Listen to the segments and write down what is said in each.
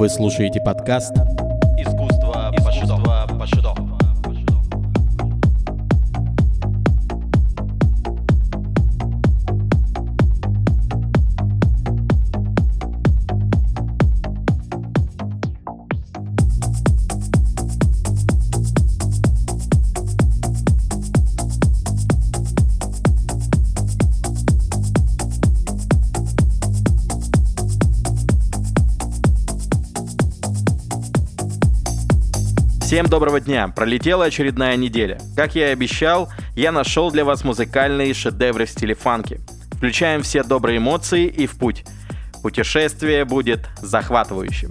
Вы слушаете подкаст Искусство пошидо. пошидо. Всем доброго дня! Пролетела очередная неделя. Как я и обещал, я нашел для вас музыкальные шедевры в стиле фанки. Включаем все добрые эмоции и в путь. Путешествие будет захватывающим.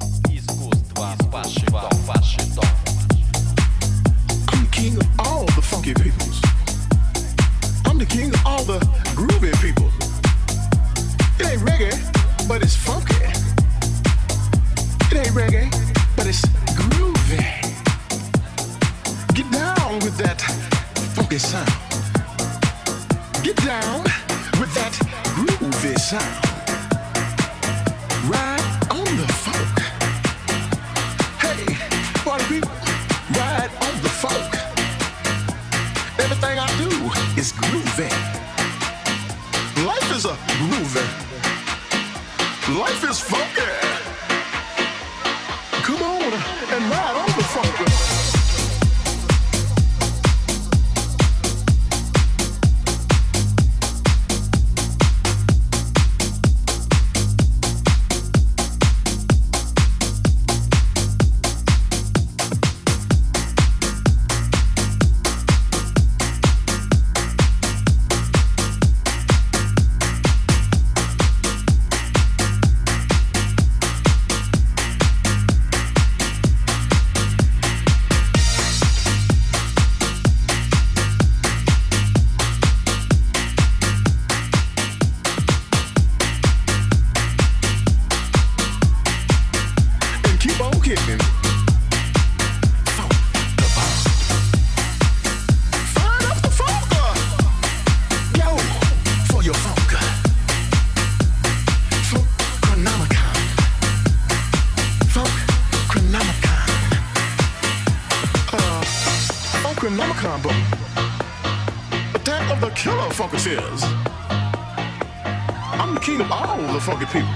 Bro. Attack of the killer funkers. I'm the king of all the funky people.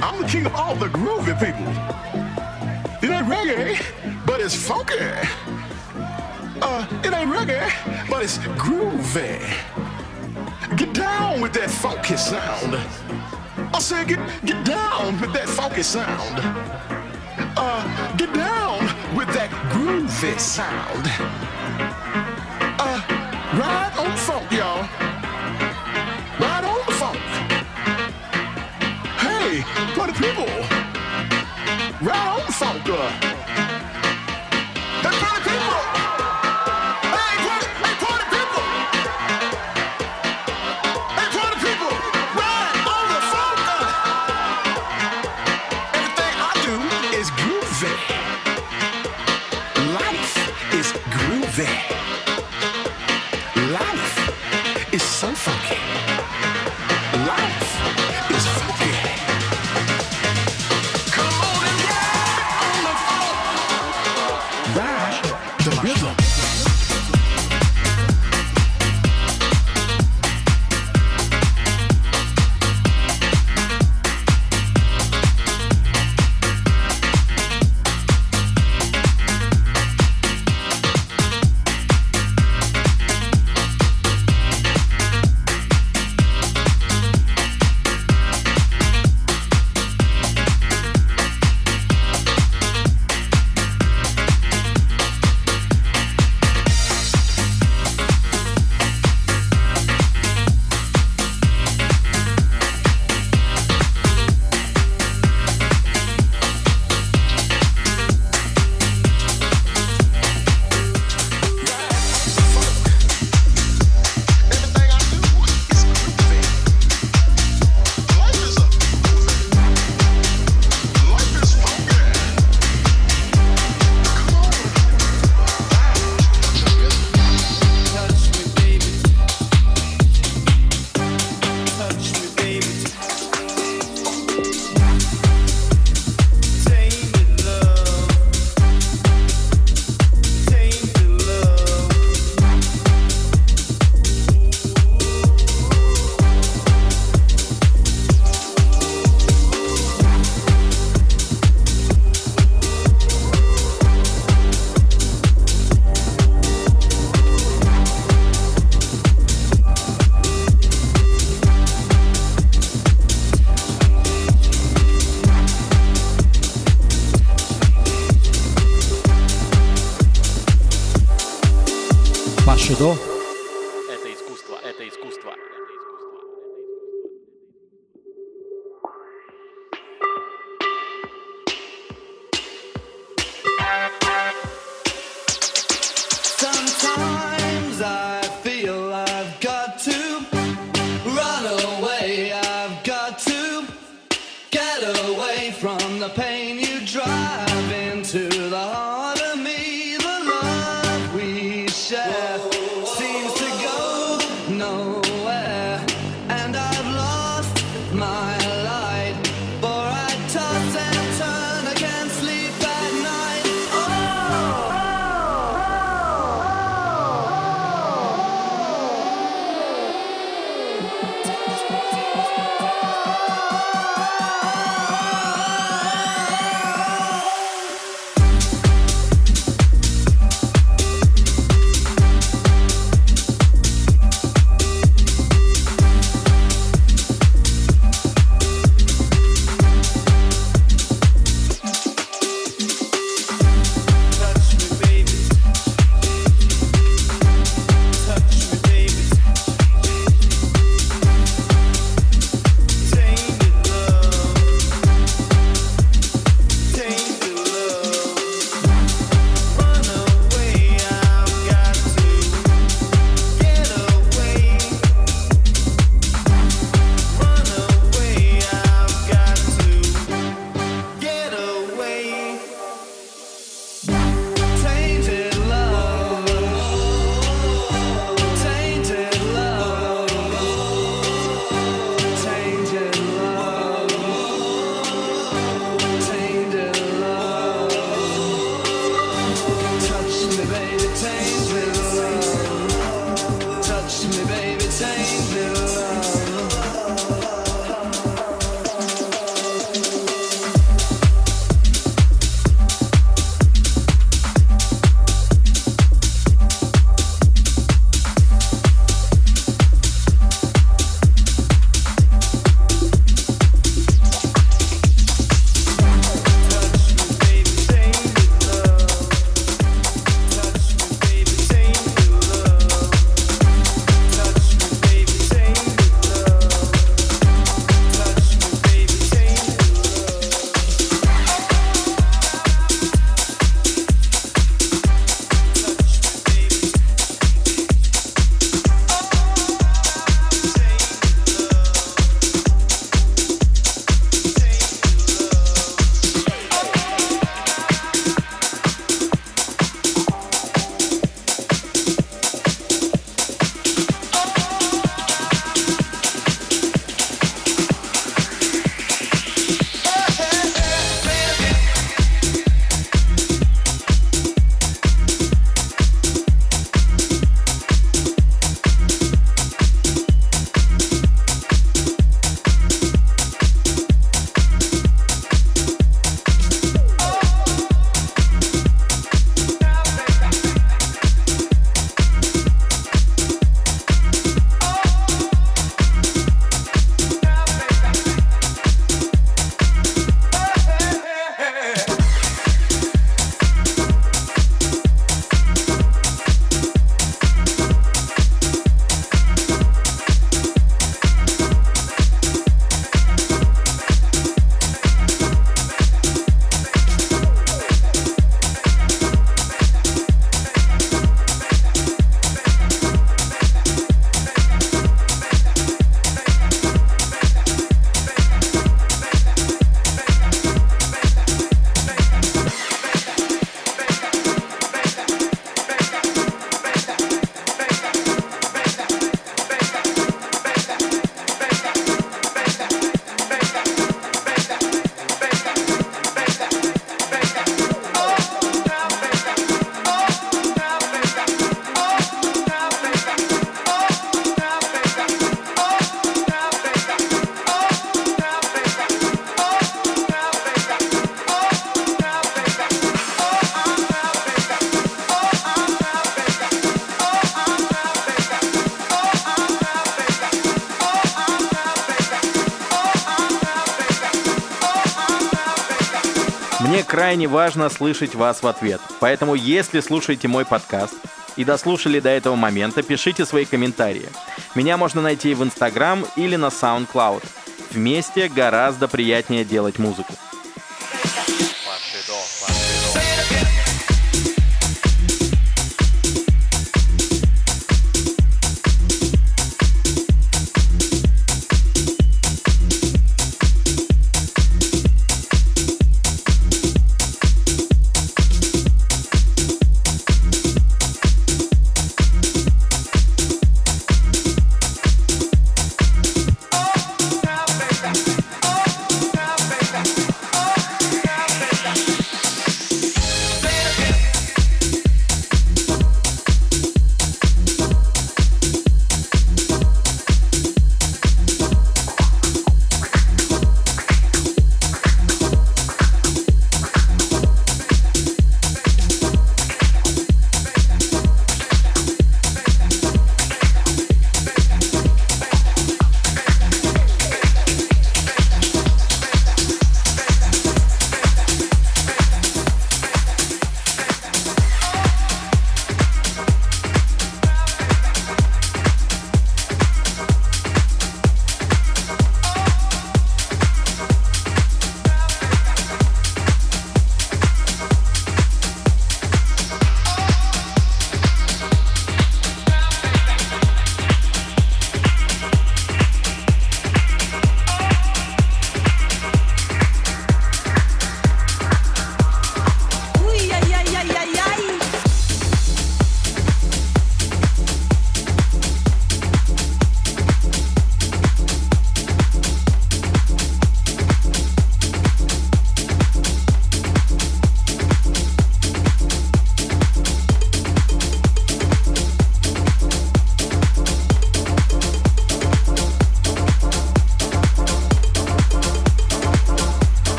I'm the king of all the groovy people. It ain't reggae, but it's funky. Uh, it ain't reggae, but it's groovy. Get down with that funky sound. I said, get get down with that funky sound. Uh, get down with that groovy sound. Uh, ride on the funk, y'all. Ride on the funk. Hey, party people, ride on the funk. uh. Крайне важно слышать вас в ответ. Поэтому, если слушаете мой подкаст, и дослушали до этого момента, пишите свои комментарии. Меня можно найти в Инстаграм или на SoundCloud. Вместе гораздо приятнее делать музыку.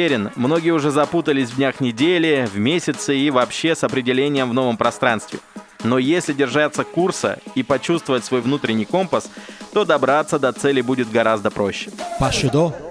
Уверен, многие уже запутались в днях недели, в месяце и вообще с определением в новом пространстве. Но если держаться курса и почувствовать свой внутренний компас, то добраться до цели будет гораздо проще. Пашидо.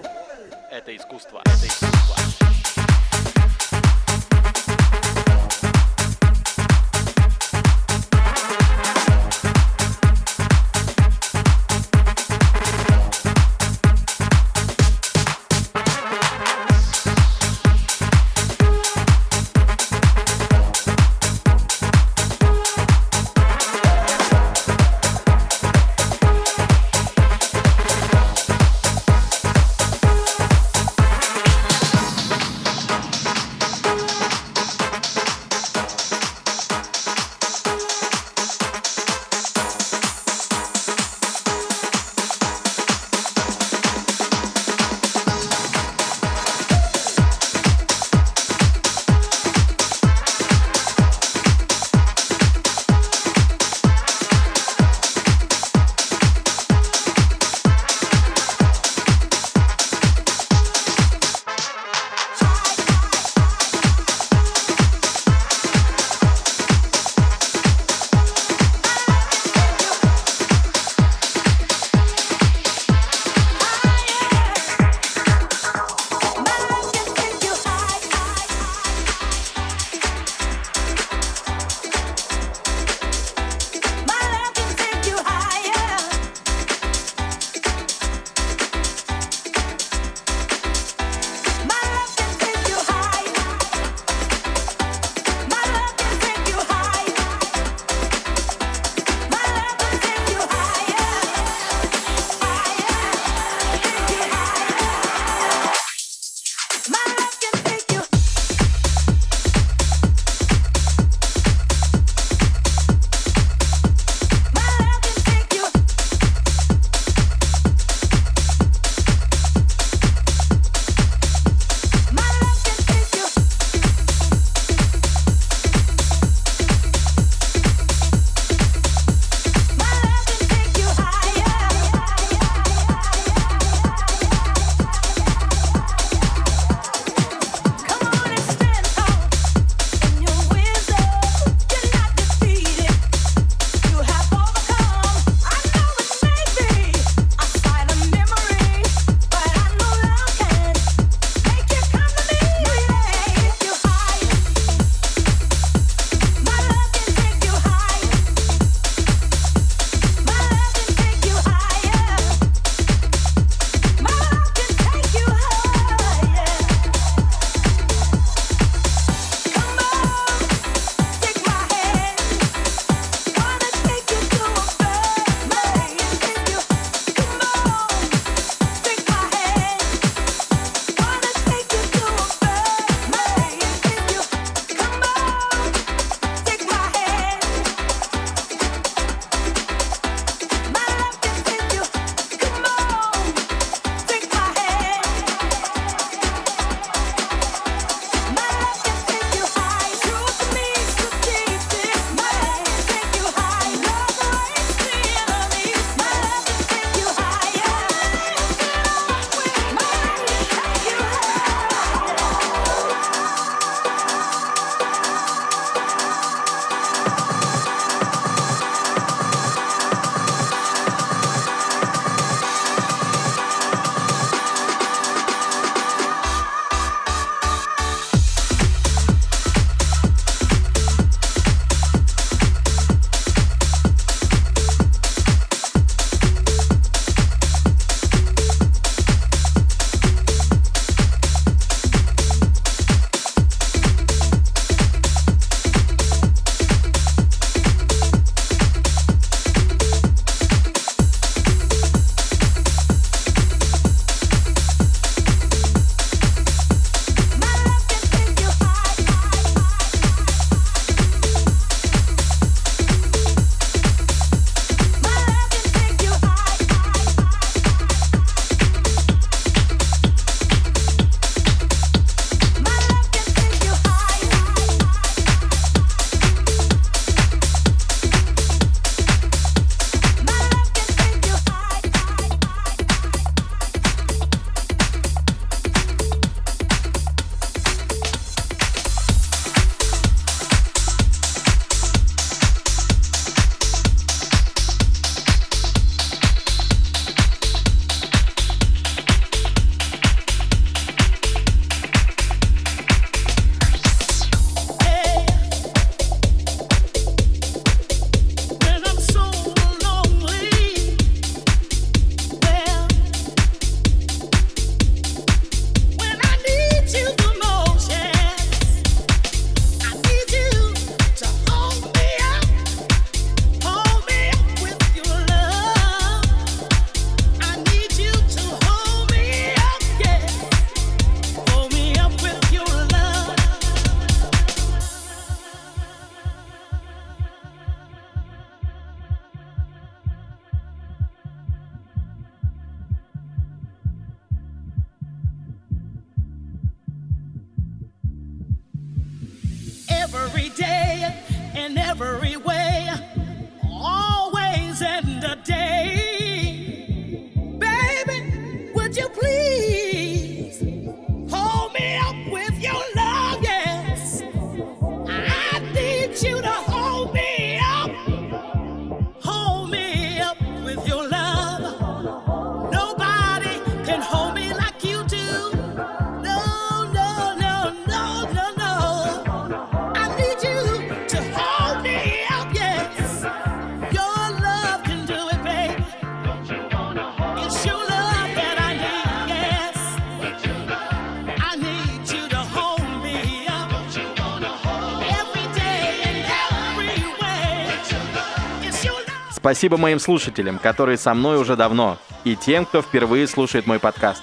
Спасибо моим слушателям, которые со мной уже давно, и тем, кто впервые слушает мой подкаст.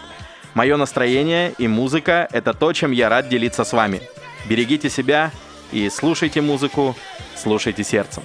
Мое настроение и музыка — это то, чем я рад делиться с вами. Берегите себя и слушайте музыку, слушайте сердцем.